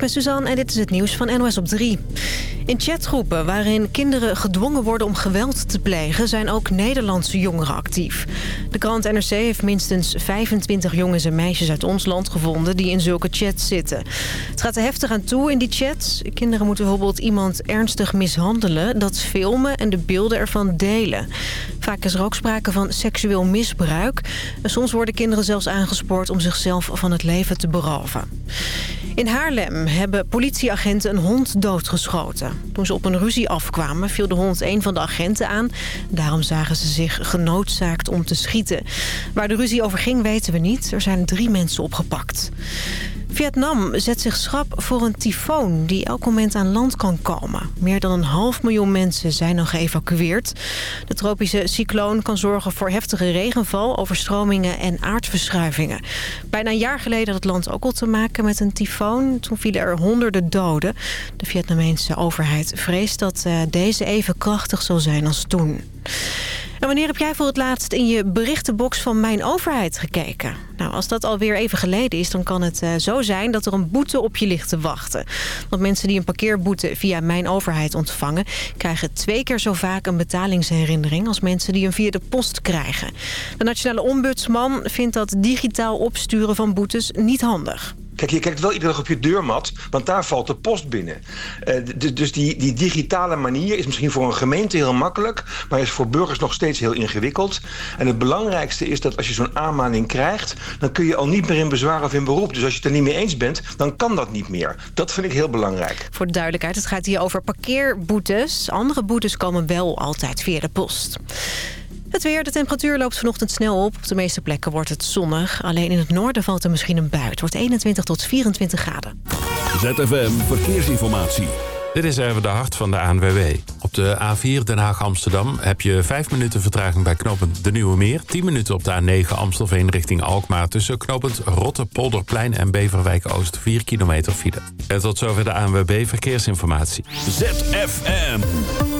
ben Suzanne en dit is het nieuws van NOS op 3. In chatgroepen waarin kinderen gedwongen worden om geweld te plegen... zijn ook Nederlandse jongeren actief. De krant NRC heeft minstens 25 jongens en meisjes uit ons land gevonden... die in zulke chats zitten. Het gaat er heftig aan toe in die chats. Kinderen moeten bijvoorbeeld iemand ernstig mishandelen... dat filmen en de beelden ervan delen. Vaak is er ook sprake van seksueel misbruik. En soms worden kinderen zelfs aangespoord om zichzelf van het leven te beroven. In Haarlem hebben politieagenten een hond doodgeschoten. Toen ze op een ruzie afkwamen viel de hond een van de agenten aan. Daarom zagen ze zich genoodzaakt om te schieten. Waar de ruzie over ging weten we niet. Er zijn drie mensen opgepakt. Vietnam zet zich schrap voor een tyfoon die elk moment aan land kan komen. Meer dan een half miljoen mensen zijn al geëvacueerd. De tropische cycloon kan zorgen voor heftige regenval, overstromingen en aardverschuivingen. Bijna een jaar geleden had het land ook al te maken met een tyfoon. Toen vielen er honderden doden. De Vietnamese overheid vreest dat eh, deze even krachtig zal zijn als toen. En wanneer heb jij voor het laatst in je berichtenbox van Mijn Overheid gekeken? Nou, als dat alweer even geleden is, dan kan het uh, zo zijn dat er een boete op je ligt te wachten. Want mensen die een parkeerboete via Mijn Overheid ontvangen... krijgen twee keer zo vaak een betalingsherinnering als mensen die hem via de post krijgen. De Nationale Ombudsman vindt dat digitaal opsturen van boetes niet handig. Kijk, je kijkt wel iedere dag op je deurmat, want daar valt de post binnen. Uh, dus die, die digitale manier is misschien voor een gemeente heel makkelijk... maar is voor burgers nog steeds heel ingewikkeld. En het belangrijkste is dat als je zo'n aanmaning krijgt... dan kun je al niet meer in bezwaar of in beroep. Dus als je het er niet mee eens bent, dan kan dat niet meer. Dat vind ik heel belangrijk. Voor de duidelijkheid, het gaat hier over parkeerboetes. Andere boetes komen wel altijd via de post. Het weer, de temperatuur loopt vanochtend snel op. Op de meeste plekken wordt het zonnig. Alleen in het noorden valt er misschien een bui. Het wordt 21 tot 24 graden. ZFM Verkeersinformatie. Dit is even de hart van de ANWB. Op de A4 Den Haag-Amsterdam heb je 5 minuten vertraging bij knooppunt De Nieuwe Meer. 10 minuten op de A9 Amstelveen richting Alkmaar... tussen knooppunt Rotte, Polderplein en Beverwijk-Oost 4 kilometer file. En tot zover de ANWB Verkeersinformatie. ZFM.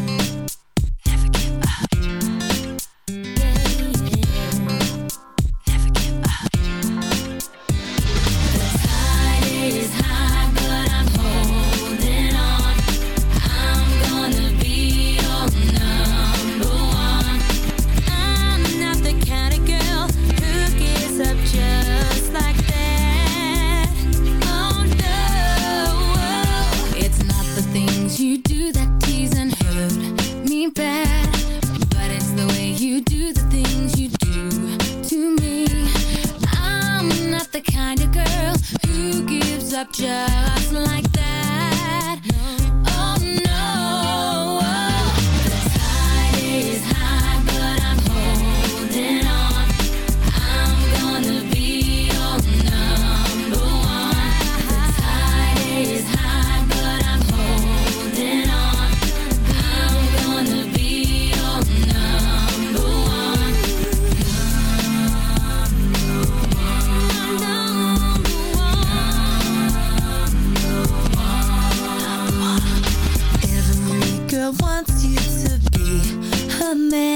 man.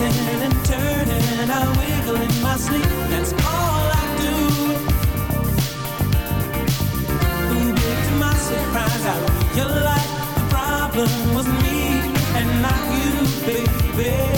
twisting and turning, I wiggle in my sleep. That's all I do. Ooh, big to my surprise, I realized the problem was me and not you, baby.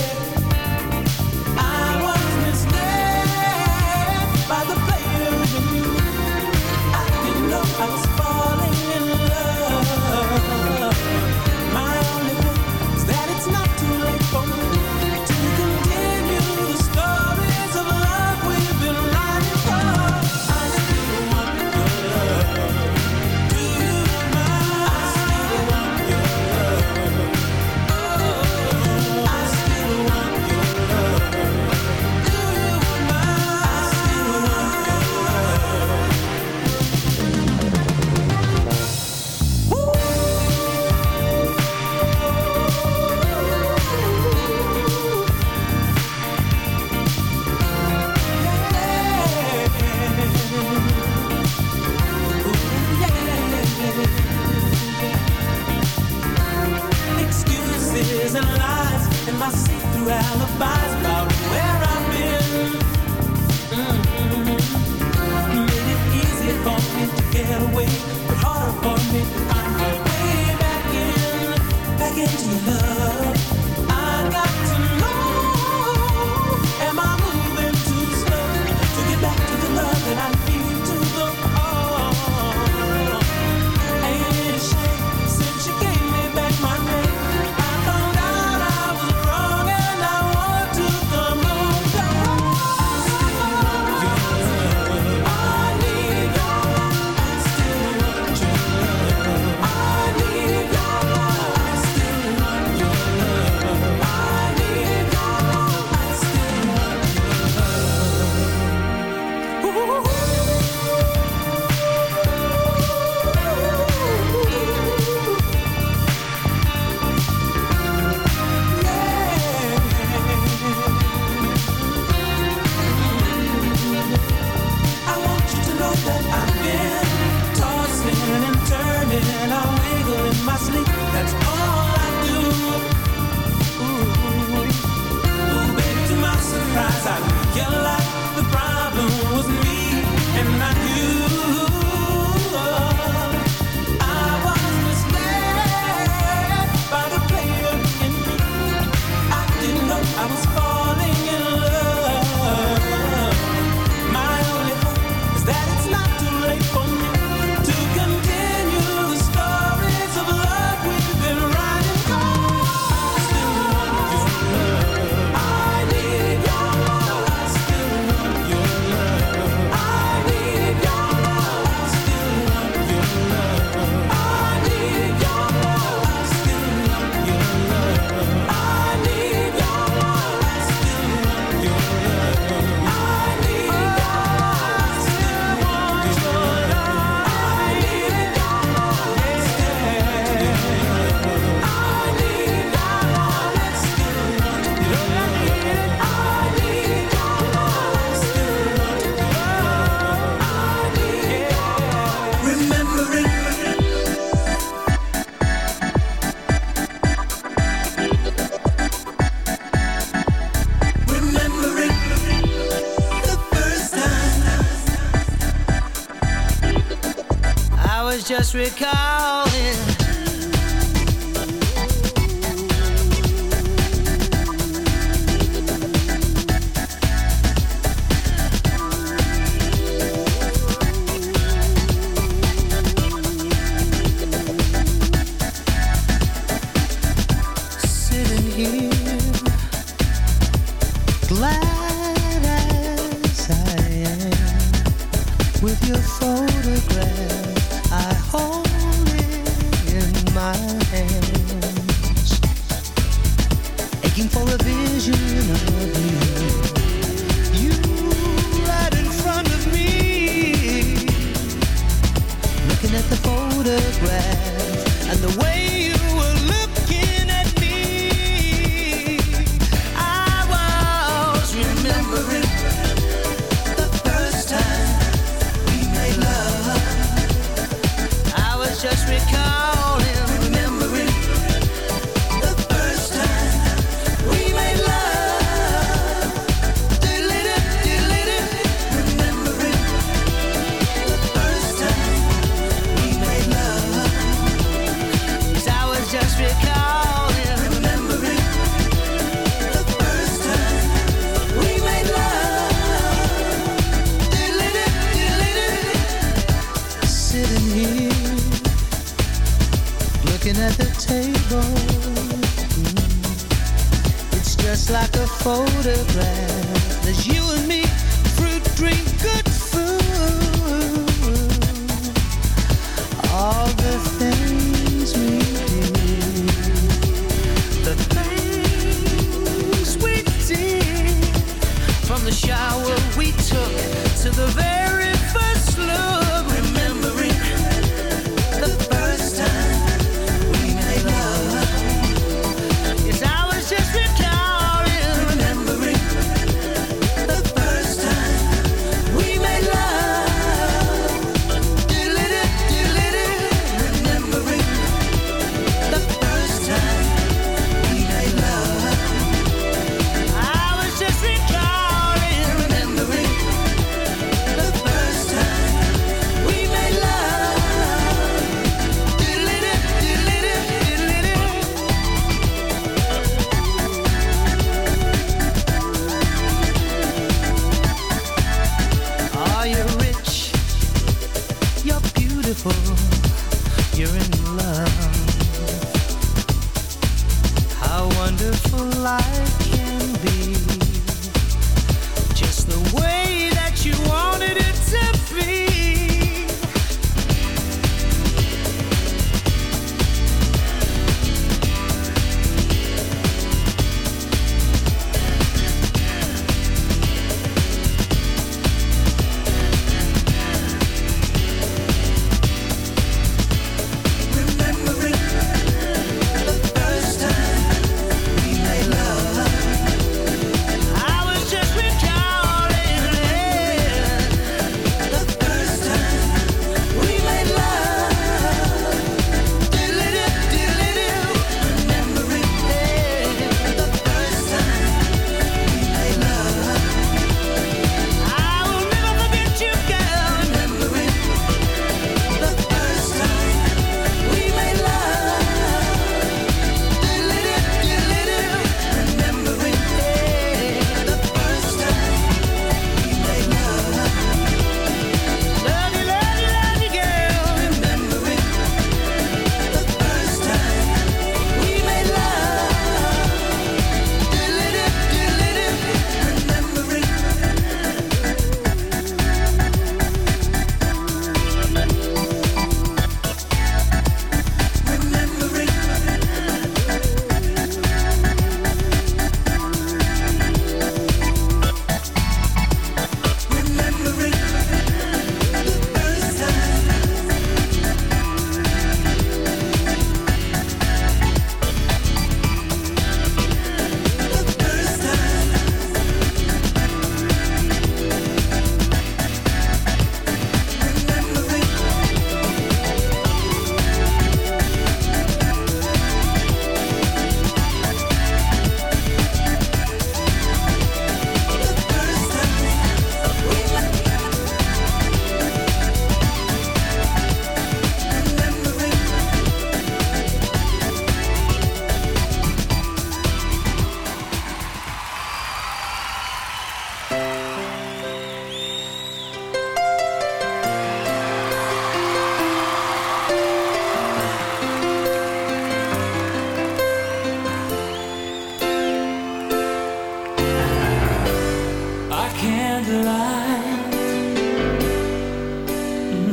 just recall.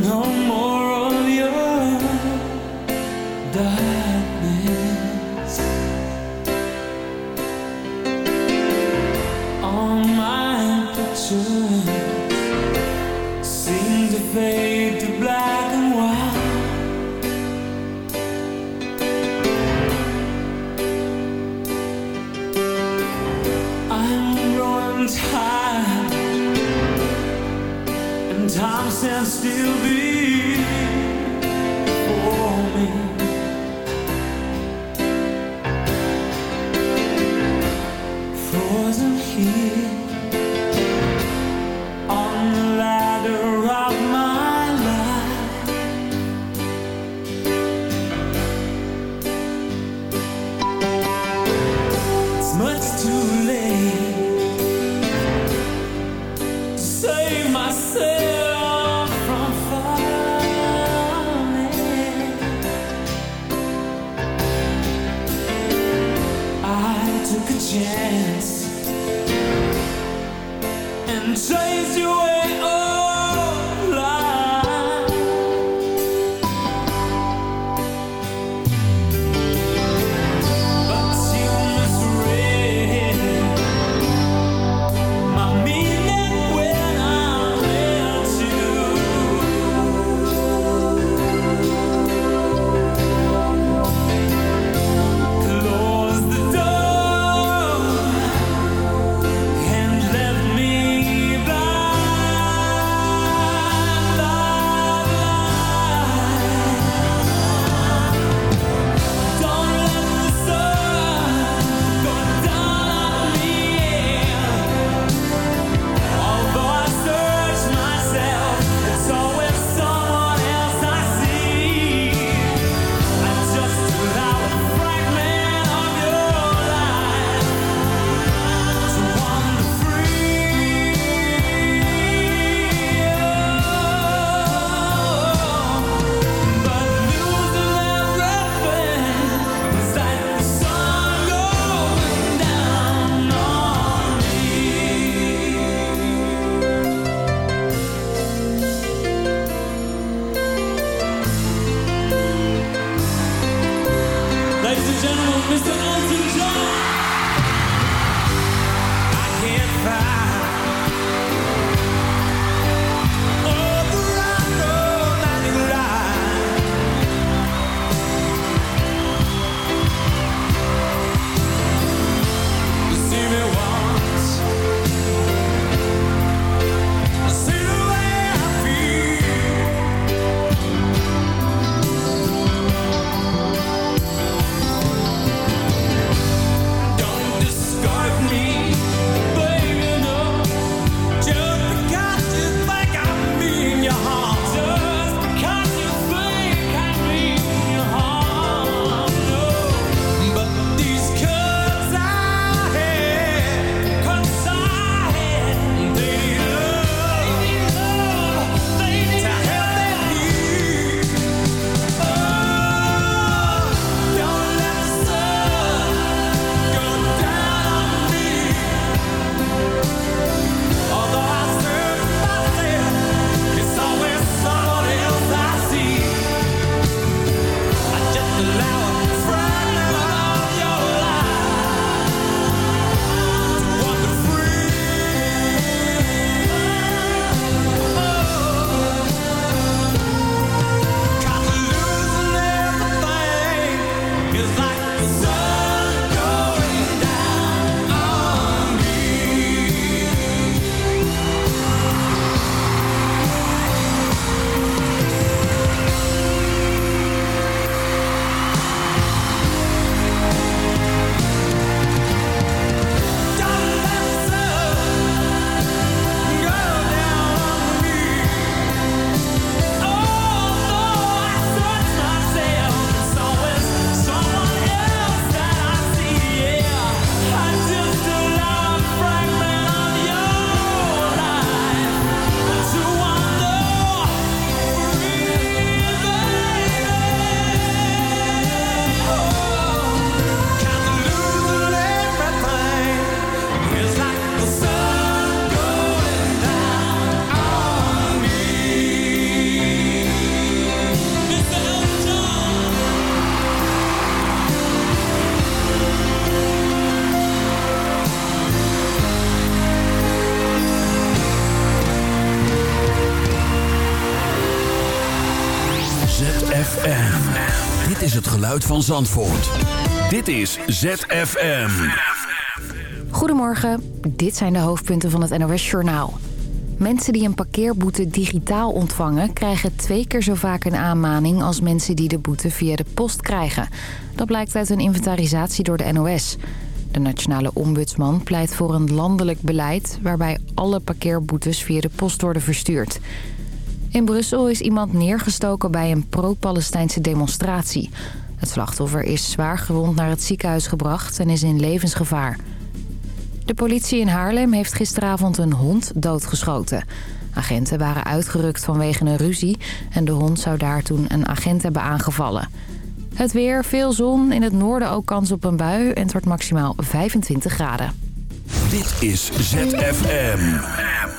home. Van Zandvoort. Dit is ZFM. Goedemorgen, dit zijn de hoofdpunten van het NOS-journaal. Mensen die een parkeerboete digitaal ontvangen... krijgen twee keer zo vaak een aanmaning... als mensen die de boete via de post krijgen. Dat blijkt uit een inventarisatie door de NOS. De nationale ombudsman pleit voor een landelijk beleid... waarbij alle parkeerboetes via de post worden verstuurd. In Brussel is iemand neergestoken bij een pro-Palestijnse demonstratie. Het slachtoffer is zwaar gewond naar het ziekenhuis gebracht en is in levensgevaar. De politie in Haarlem heeft gisteravond een hond doodgeschoten. Agenten waren uitgerukt vanwege een ruzie... en de hond zou daar toen een agent hebben aangevallen. Het weer, veel zon, in het noorden ook kans op een bui en het wordt maximaal 25 graden. Dit is ZFM.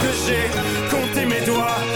que j'ai compté mes doigts.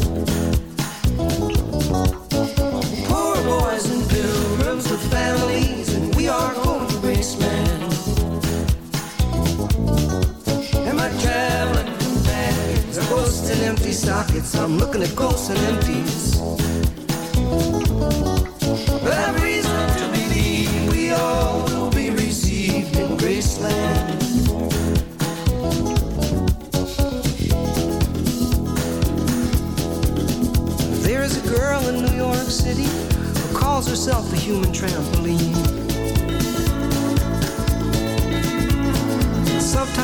Empty sockets. I'm looking at ghosts and empties. Reason to believe we all will be received in Graceland. There is a girl in New York City who calls herself a human trampoline.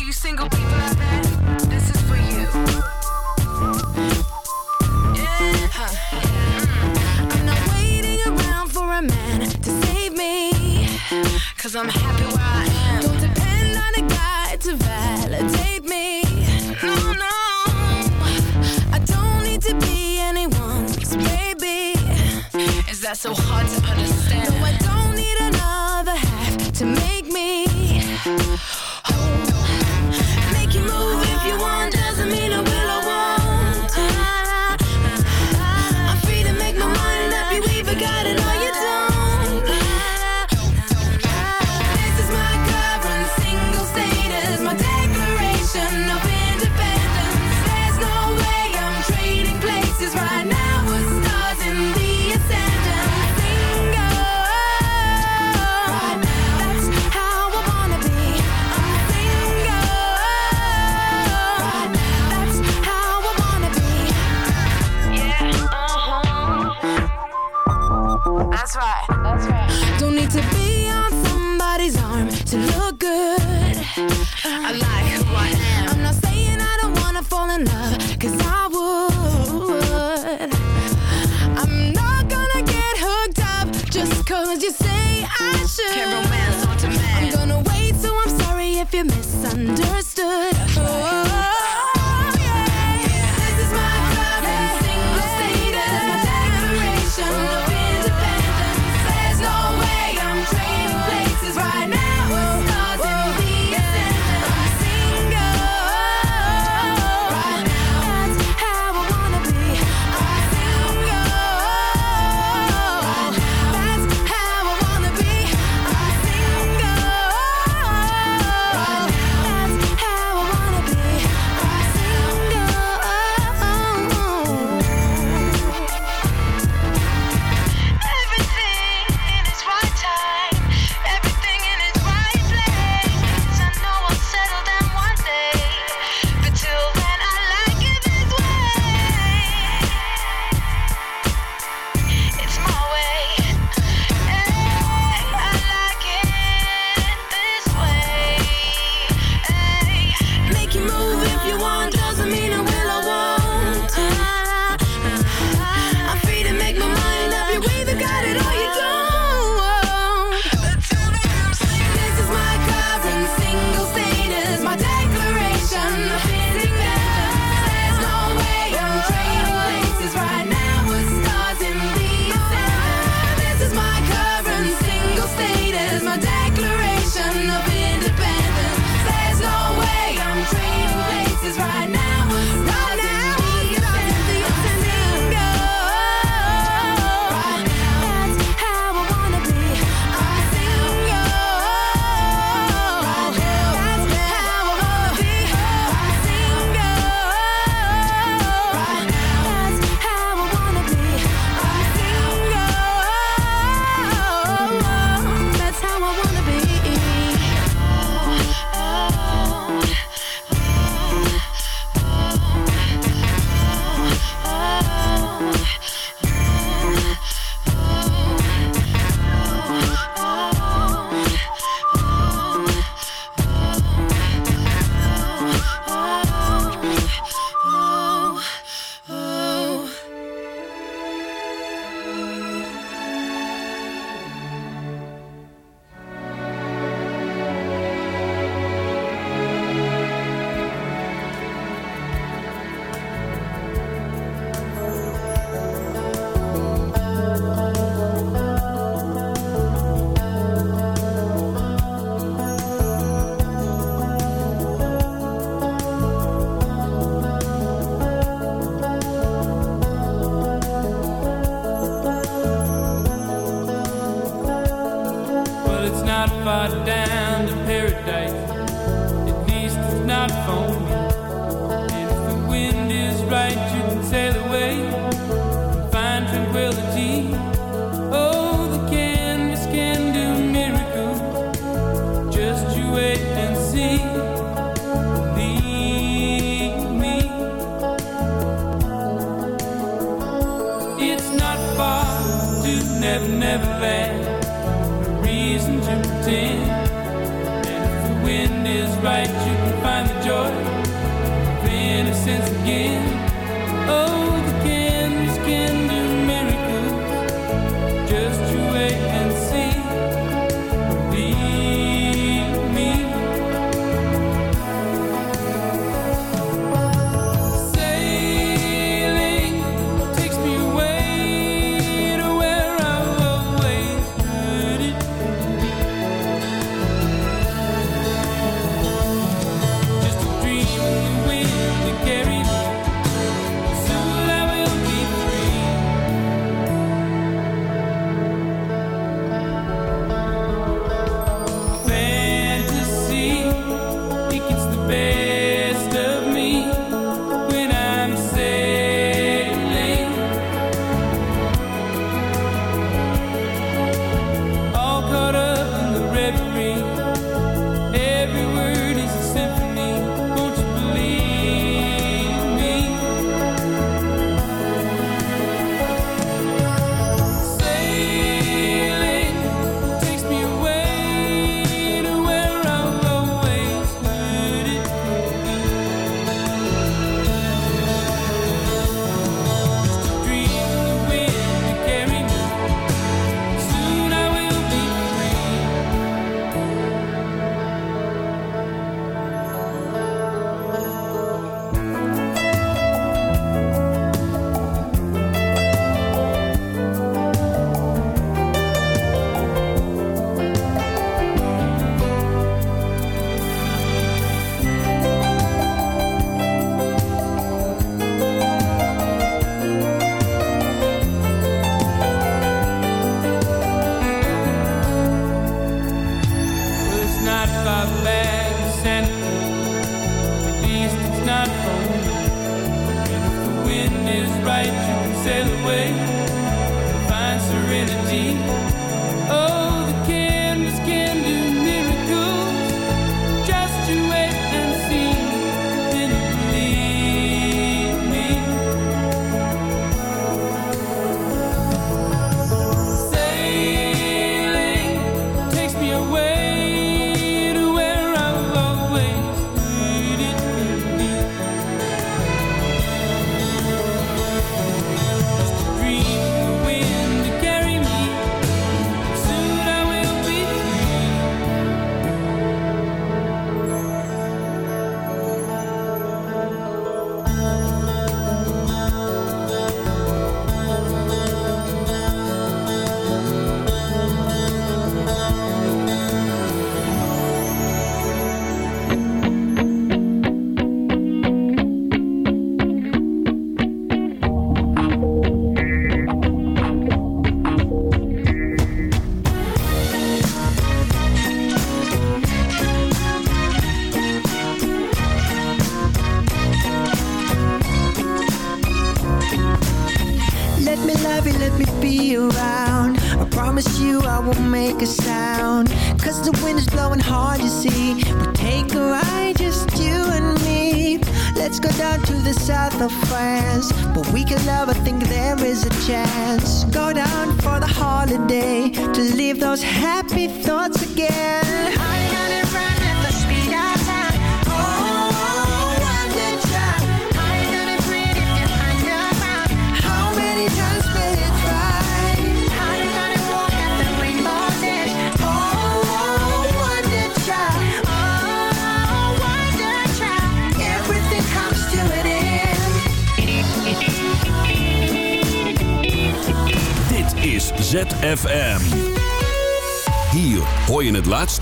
you single people out there, this is for you. Yeah. I'm not waiting around for a man to save I'm happy where I am. Don't depend on a guy to validate me. No, no. I don't need to be anyone's baby. Is that so hard to understand?